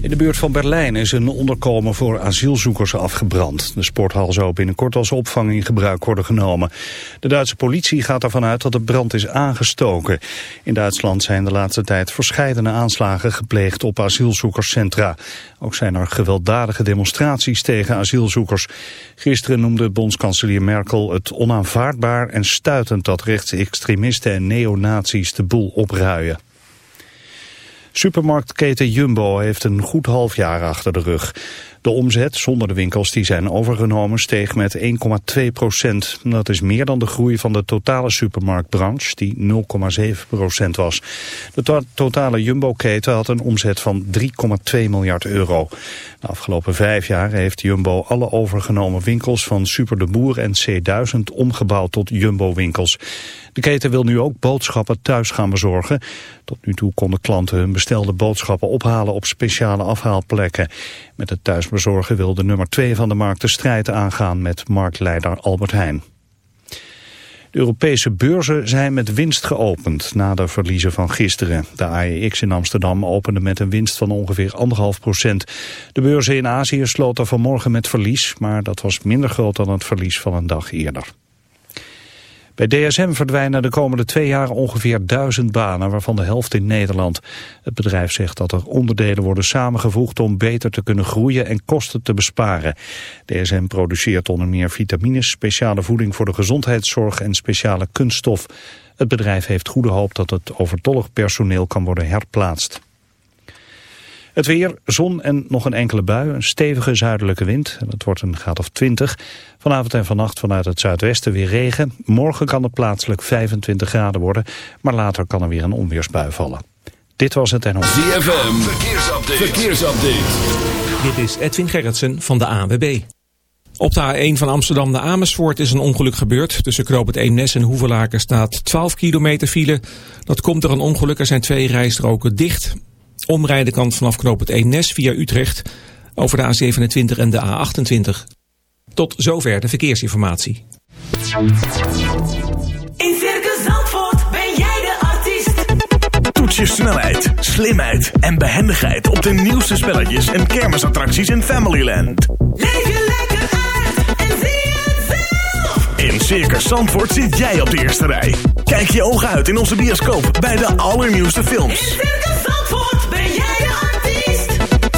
In de buurt van Berlijn is een onderkomen voor asielzoekers afgebrand. De sporthal zou binnenkort als opvang in gebruik worden genomen. De Duitse politie gaat ervan uit dat de brand is aangestoken. In Duitsland zijn de laatste tijd verscheidene aanslagen gepleegd op asielzoekerscentra. Ook zijn er gewelddadige demonstraties tegen asielzoekers. Gisteren noemde bondskanselier Merkel het onaanvaardbaar en stuitend dat rechtsextremisten en neonazies de boel opruien. Supermarktketen Jumbo heeft een goed half jaar achter de rug. De omzet zonder de winkels die zijn overgenomen steeg met 1,2 procent. Dat is meer dan de groei van de totale supermarktbranche die 0,7 procent was. De to totale Jumbo-keten had een omzet van 3,2 miljard euro. De afgelopen vijf jaar heeft Jumbo alle overgenomen winkels van Super de Boer en C1000 omgebouwd tot Jumbo-winkels. De keten wil nu ook boodschappen thuis gaan bezorgen. Tot nu toe konden klanten hun bestelde boodschappen ophalen op speciale afhaalplekken. Met het wil de nummer 2 van de markt de strijd aangaan met marktleider Albert Heijn. De Europese beurzen zijn met winst geopend na de verliezen van gisteren. De AEX in Amsterdam opende met een winst van ongeveer 1,5 procent. De beurzen in Azië sloten vanmorgen met verlies, maar dat was minder groot dan het verlies van een dag eerder. Bij DSM verdwijnen de komende twee jaar ongeveer duizend banen, waarvan de helft in Nederland. Het bedrijf zegt dat er onderdelen worden samengevoegd om beter te kunnen groeien en kosten te besparen. DSM produceert onder meer vitamines, speciale voeding voor de gezondheidszorg en speciale kunststof. Het bedrijf heeft goede hoop dat het overtollig personeel kan worden herplaatst. Het weer, zon en nog een enkele bui, een stevige zuidelijke wind. Het wordt een graad of 20. Vanavond en vannacht vanuit het zuidwesten weer regen. Morgen kan het plaatselijk 25 graden worden, maar later kan er weer een onweersbui vallen. Dit was het en ZFM, verkeersupdate. verkeersupdate. Dit is Edwin Gerritsen van de AWB. Op de A1 van Amsterdam naar Amersfoort is een ongeluk gebeurd. Tussen Knoop het Eemnes en Hoevelaken staat 12 kilometer file. Dat komt door een ongeluk. Er zijn twee rijstroken dicht. Omrijden kan vanaf knoop het Eemnes via Utrecht over de A27 en de A28. Tot zover de verkeersinformatie. In Circus Zandvoort ben jij de artiest. Toets je snelheid, slimheid en behendigheid op de nieuwste spelletjes en kermisattracties in Familyland. Leef je lekker uit en zie het zelf. In Circus Zandvoort zit jij op de eerste rij. Kijk je ogen uit in onze bioscoop bij de allernieuwste films. In Circus Zandvoort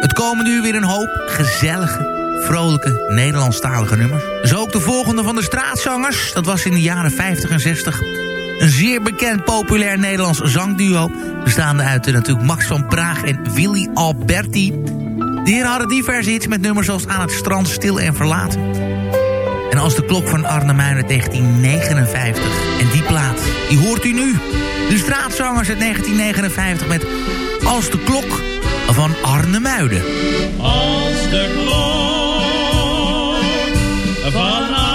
Het komen nu weer een hoop gezellige, vrolijke, Nederlandstalige nummers. Zo ook de volgende van de straatzangers. Dat was in de jaren 50 en 60. Een zeer bekend populair Nederlands zangduo. Bestaande uit eh, natuurlijk Max van Praag en Willy Alberti. De heren hadden diverse hits met nummers zoals Aan het strand, Stil en Verlaten. En als de klok van Arnhem uit 1959. En die plaat, die hoort u nu. De straatzangers uit 1959 met Als de klok van Arne Muiden. Als de klok van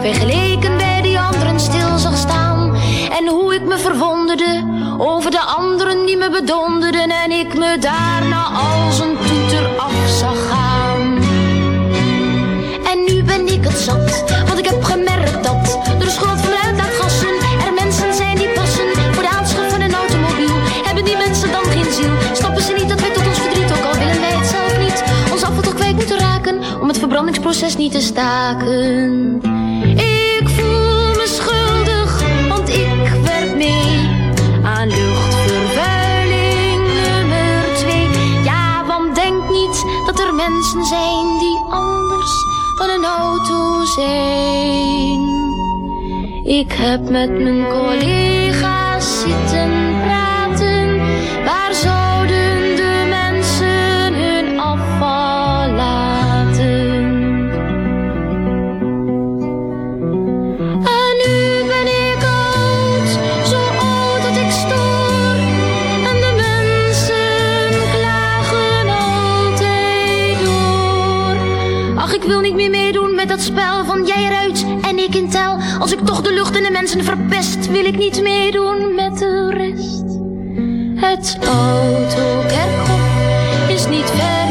Vergeleken bij die anderen stil zag staan. En hoe ik me verwonderde over de anderen die me bedonderden. En ik me daarna al proces niet te staken. Ik voel me schuldig, want ik werk mee aan luchtvervuiling nummer twee. Ja, want denk niet dat er mensen zijn die anders dan een auto zijn. Ik heb met mijn collega's Het spel van jij eruit en ik in tel. Als ik toch de lucht en de mensen verpest, wil ik niet meedoen met de rest. Het autokerkhof is niet ver.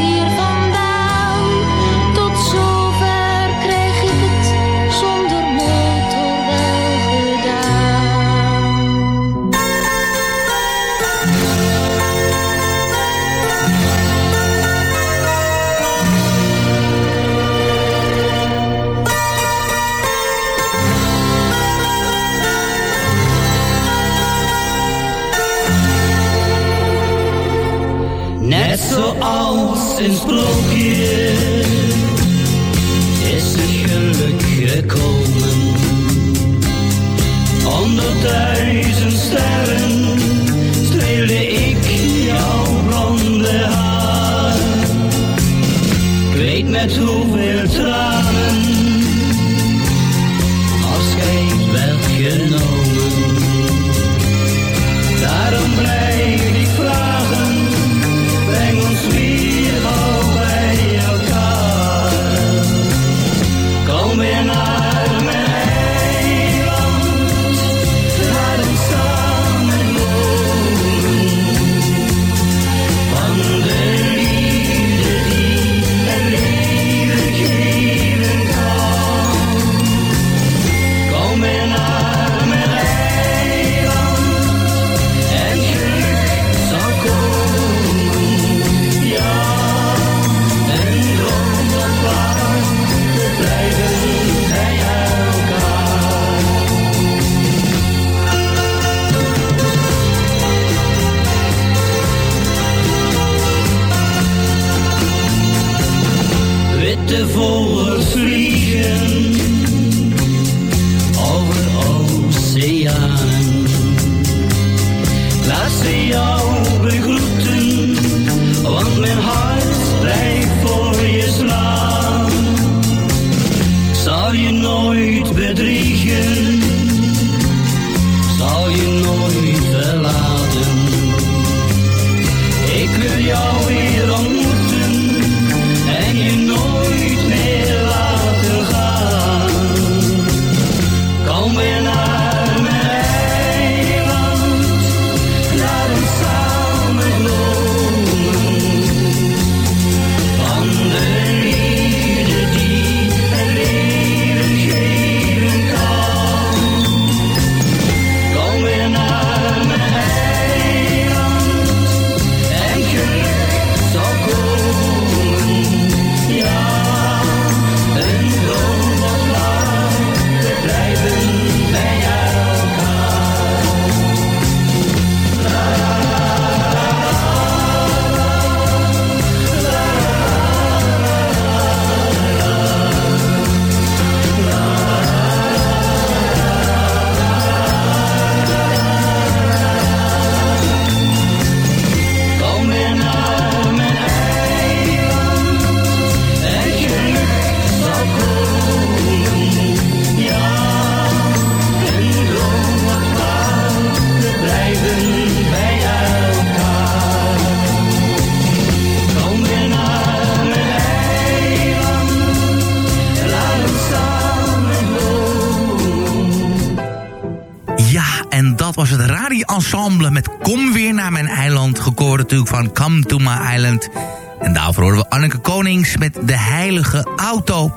De Heilige Auto.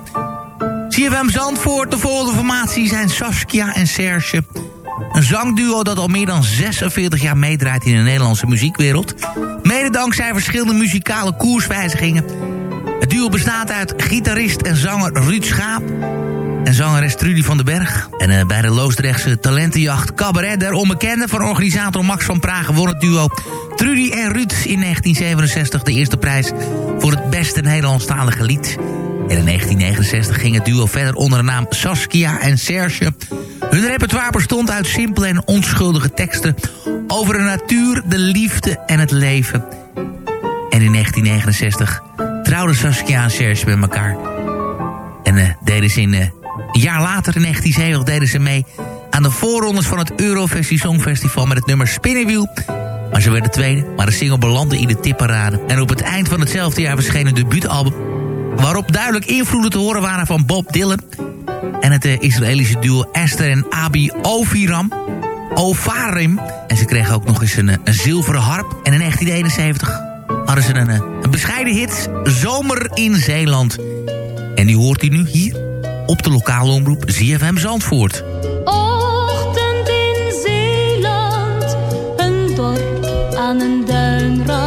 CFM Zandvoort, de volgende formatie zijn Saskia en Serge. Een zangduo dat al meer dan 46 jaar meedraait in de Nederlandse muziekwereld. Mede dankzij verschillende muzikale koerswijzigingen. Het duo bestaat uit gitarist en zanger Ruud Schaap en zangeres Trudy van den Berg. En eh, bij de Loosdrechtse talentenjacht Cabaret der Onbekende... van organisator Max van Praag won het duo Trudy en Ruud in 1967 de eerste prijs... voor het beste Nederlandstalige lied. En in 1969 ging het duo verder onder de naam Saskia en Serge. Hun repertoire bestond uit simpele en onschuldige teksten... over de natuur, de liefde en het leven. En in 1969 trouwden Saskia en Serge met elkaar... En eh, deden ze in, eh, een jaar later, in 1970, deden ze mee aan de voorrondes van het Eurovisie Songfestival met het nummer Spinnenwiel. Maar ze werden tweede, maar de single belandde in de tipparade. En op het eind van hetzelfde jaar verscheen een debuutalbum... waarop duidelijk invloeden te horen waren van Bob Dylan... en het eh, Israëlische duo Esther en Abi Oviram. Ovarim. En ze kregen ook nog eens een, eh, zilveren harp. En in 1971 hadden ze een, eh, een bescheiden hit... Zomer in Zeeland... En die hoort u nu hier op de lokale omroep ZFM Zandvoort. Ochtend in Zeeland, een dorp aan een duinrand,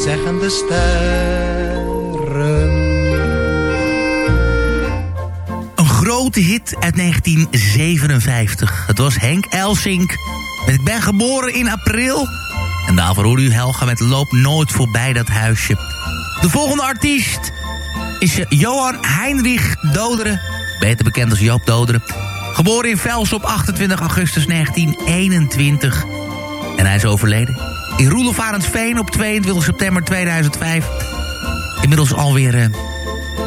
zeggen de sterren. Een grote hit uit 1957. Het was Henk Elsink Ik ben geboren in april. En daarvoor hoorde u Helga met Loop nooit voorbij dat huisje. De volgende artiest is Johan Heinrich Doderen. Beter bekend als Joop Doderen. Geboren in Vels op 28 augustus 1921. En hij is overleden. In Roelofarensveen op 22 september 2005. Inmiddels alweer eh,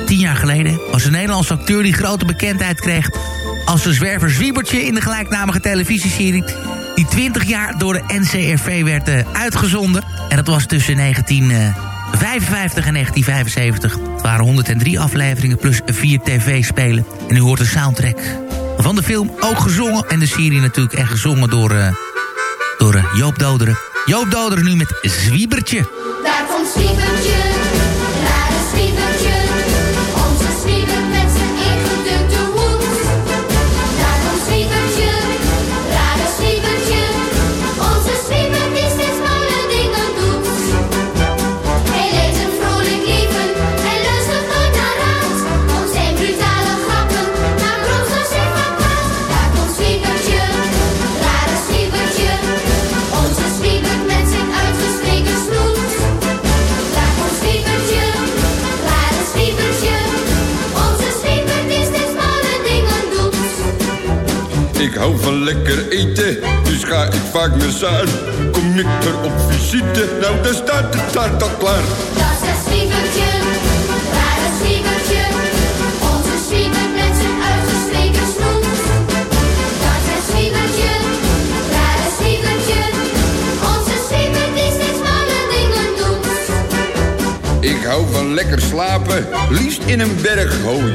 tien jaar geleden. Was een Nederlandse acteur die grote bekendheid kreeg... als de zwerver Zwiebertje in de gelijknamige televisieserie... die 20 jaar door de NCRV werd eh, uitgezonden. En dat was tussen 1955 en 1975. Het waren 103 afleveringen plus 4 tv-spelen. En u hoort de soundtrack van de film ook gezongen. En de serie natuurlijk echt gezongen door, eh, door eh, Joop Doderen. Joop Doderen nu met Zwiebertje. Daar komt Zwiebertje, rare Zwiebertje. Van lekker eten, dus ga ik vaak naar Zuid. Kom ik er op visite, nou dan staat de taart al klaar. Dat is het zwiebertje, rare zwiebertje. Onze zwiebert met zijn uitgestreken snoet. Dat is het zwiebertje, rare zwiebertje. Onze zwiebert die steeds malle dingen doet. Ik hou van lekker slapen, liefst in een berg hooi.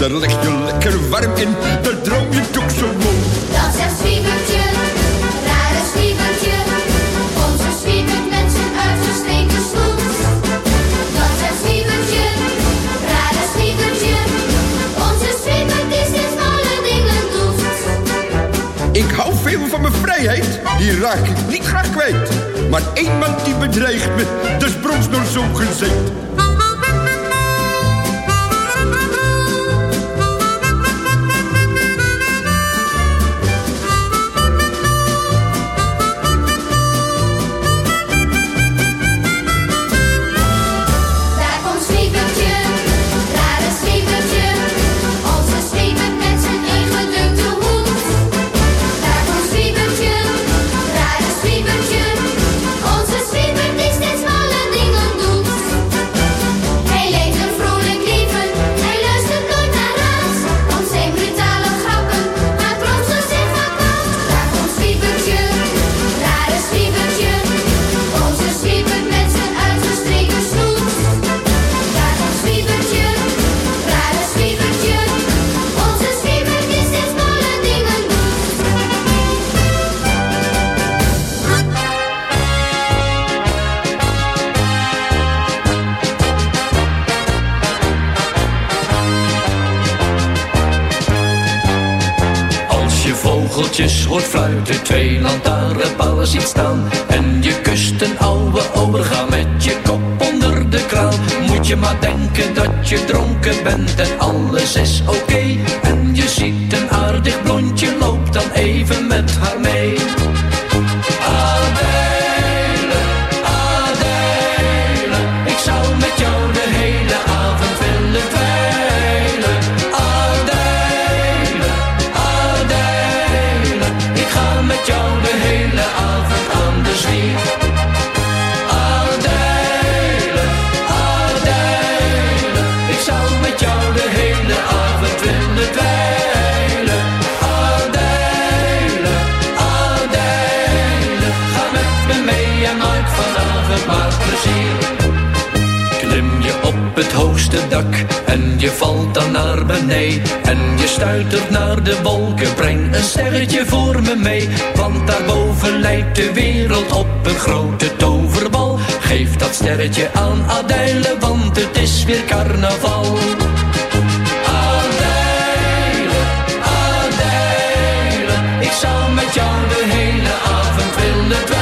Daar leg je lekker warm in, daar droom je toch zo die steeds malle dingen doet. Ik hou veel van mijn vrijheid, die raak ik niet graag kwijt. Maar één man die bedreigt me, dat is brons nog zo gezegd. Dat je dronken bent en alles is oké En je stuitert naar de wolken, breng een sterretje voor me mee. Want daarboven lijkt de wereld op een grote toverbal. Geef dat sterretje aan Adèle, want het is weer carnaval. Adèle, Adèle, ik zou met jou de hele avond willen dweilen.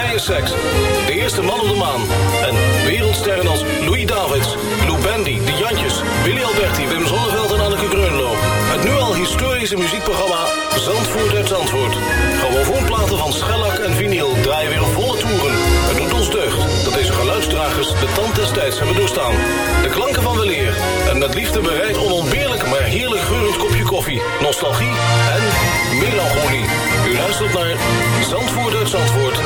de eerste man op de maan... en wereldsterren als Louis Davids, Lou Bendy, De Jantjes, Willy Alberti, Wim Zonneveld en Anneke Greunlo. Het nu al historische muziekprogramma Zandvoort uit Zandvoort. Grammofoonplaten van schellak en vinyl draaien weer volle toeren. Het doet ons deugd dat deze geluidsdragers de tand des tijds hebben doorstaan. De klanken van weleer en met liefde bereid onontbeerlijk maar heerlijk geurend kopje koffie, nostalgie en melancholie. U luistert naar Zandvoort uit Zandvoort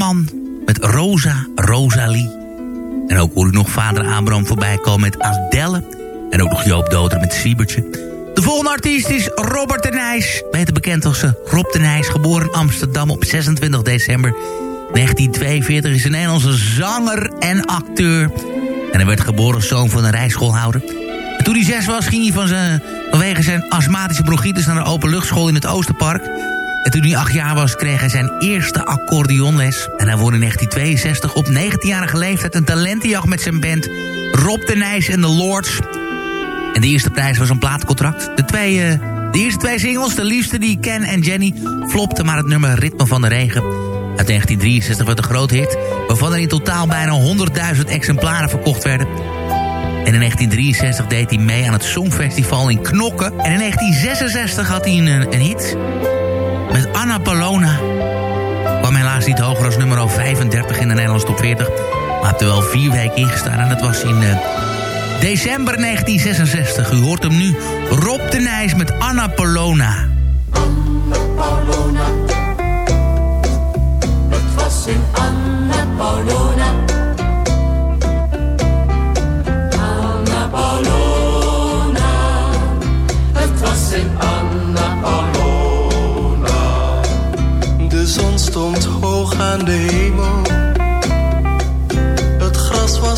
Timmerman met Rosa Rosalie. En ook hoor u nog vader Abraham voorbij komen met Adelle. En ook nog Joop Doder met Siebertje. De volgende artiest is Robert de Nijs. Beter bekend als eh, Rob de Nijs, geboren in Amsterdam op 26 december 1942. Is een Nederlandse zanger en acteur. En hij werd geboren zoon van een rijschoolhouder. En toen hij zes was, ging hij van zijn, vanwege zijn astmatische bronchitis naar een openluchtschool in het Oosterpark. En toen hij acht jaar was, kreeg hij zijn eerste accordeonles. En hij won in 1962 op 19-jarige leeftijd een talentenjacht met zijn band Rob de Nijs en de Lords. En de eerste prijs was een plaatcontract. De, twee, eh, de eerste twee singles, de liefste die Ken en Jenny, flopten maar het nummer Ritme van de Regen. Uit 1963 werd een groot hit, waarvan er in totaal bijna 100.000 exemplaren verkocht werden. En in 1963 deed hij mee aan het Songfestival in Knokken. En in 1966 had hij een, een hit met Anna Palona. Kwam helaas niet hoger als nummer 35 in de Nederlandse top 40. Maar heeft er wel vier weken ingestaan. En dat was in eh, december 1966. U hoort hem nu. Rob de Nijs met Anna Palona.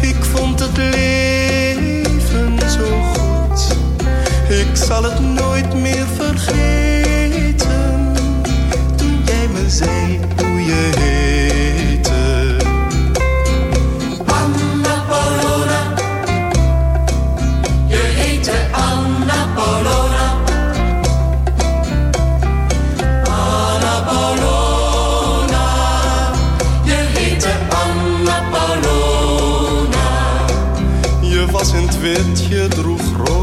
Ik vond het leven zo goed, ik zal het windje droeg rood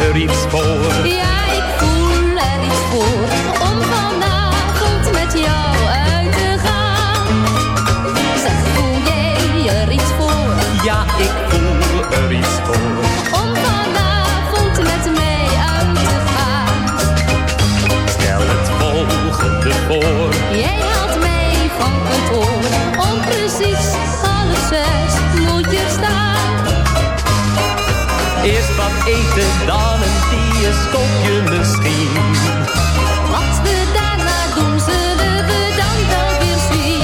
er iets? Ja, eten, dan een bioscoopje misschien. Wat we daarna doen, zullen we dan wel weer zien.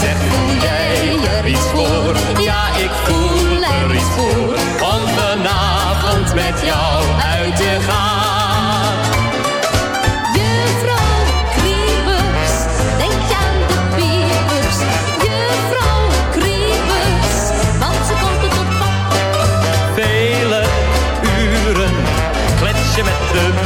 Zeg, voel jij er iets voor? Ja, ik voel er iets voor. Om vanavond met jou de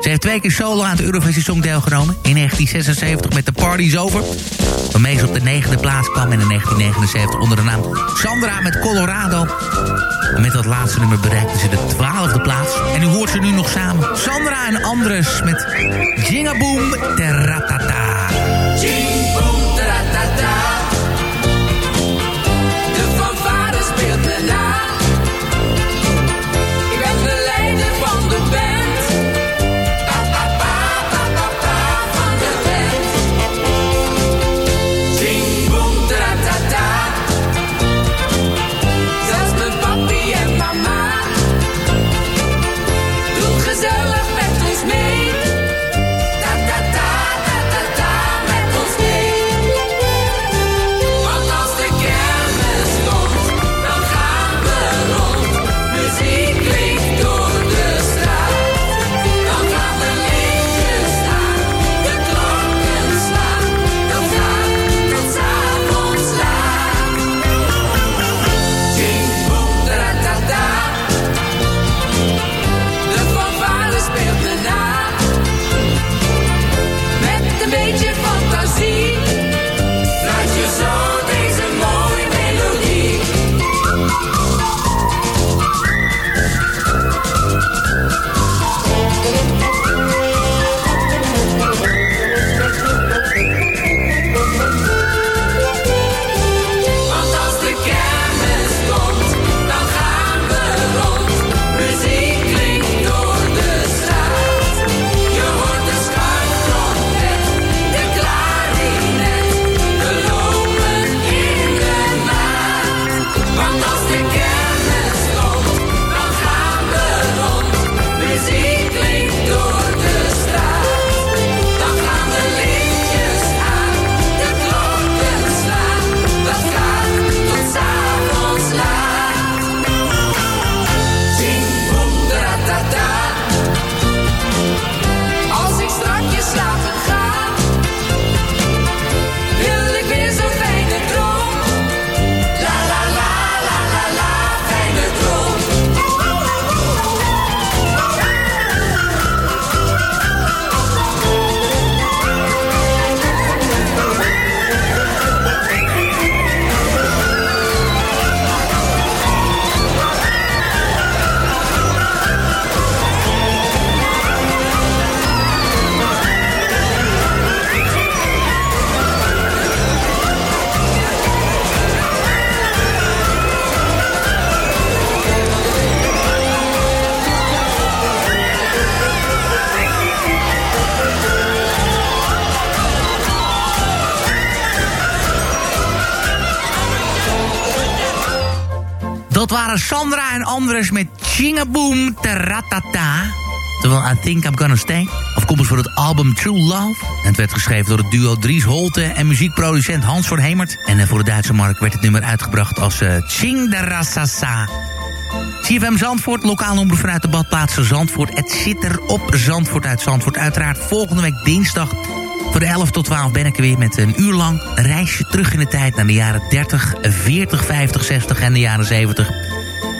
Ze heeft twee keer solo aan het Eurovisie Song deelgenomen. In 1976 met The Party's Over. Waarmee ze op de negende plaats kwam. En in 1979 onder de naam Sandra met Colorado. En met dat laatste nummer bereikte ze de twaalfde plaats. En u hoort ze nu nog samen. Sandra en Andres met Jingaboom Teratata. Jing, boom, taratata. De fanfare speelt me na. Sandra en Andres met Chingaboom Taratata. Terwijl I Think I'm Gonna Stay. Afkomstig voor het album True Love. En het werd geschreven door het duo Dries Holte en muziekproducent Hans van Hemert. En eh, voor de Duitse markt werd het nummer uitgebracht als uh, Ching Darasasa. CFM Zandvoort, lokaal omroep vanuit de badplaatsen Zandvoort. Het zit er op Zandvoort uit Zandvoort. Uiteraard volgende week dinsdag voor de 11 tot 12 ben ik er weer met een uur lang reisje terug in de tijd... naar de jaren 30, 40, 50, 60 en de jaren 70.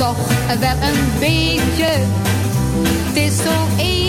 toch wel een beetje. Het is zo eenzaam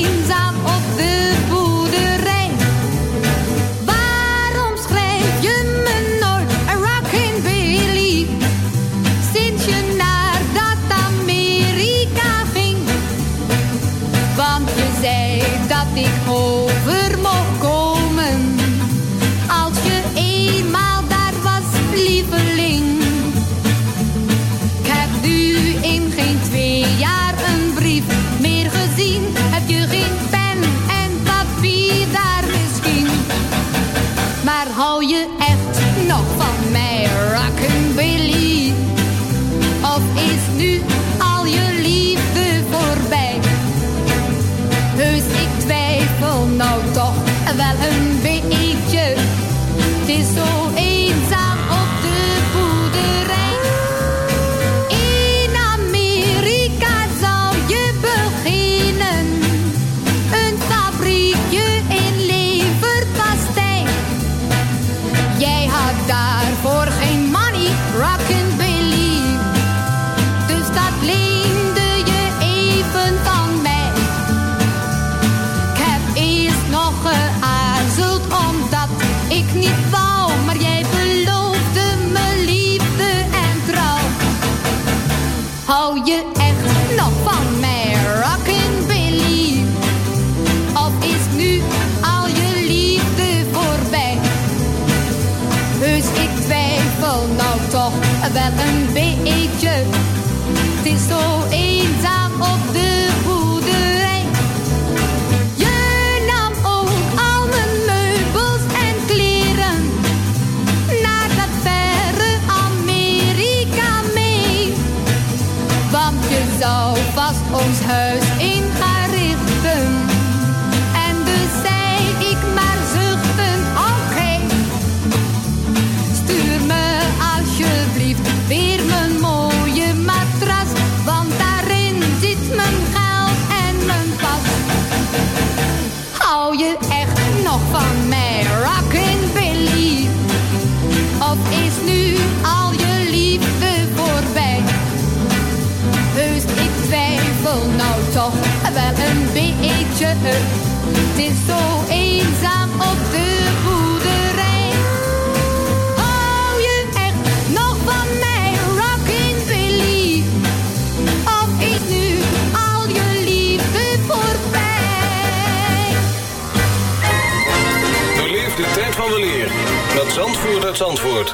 ons huis een beetje. Het is zo eenzaam op de boerderij. Hou je echt nog van mij, Rockin' Billy? Of is nu al je liefde voorbij? De tijd van weleer met Zandvoort uit Zandvoort.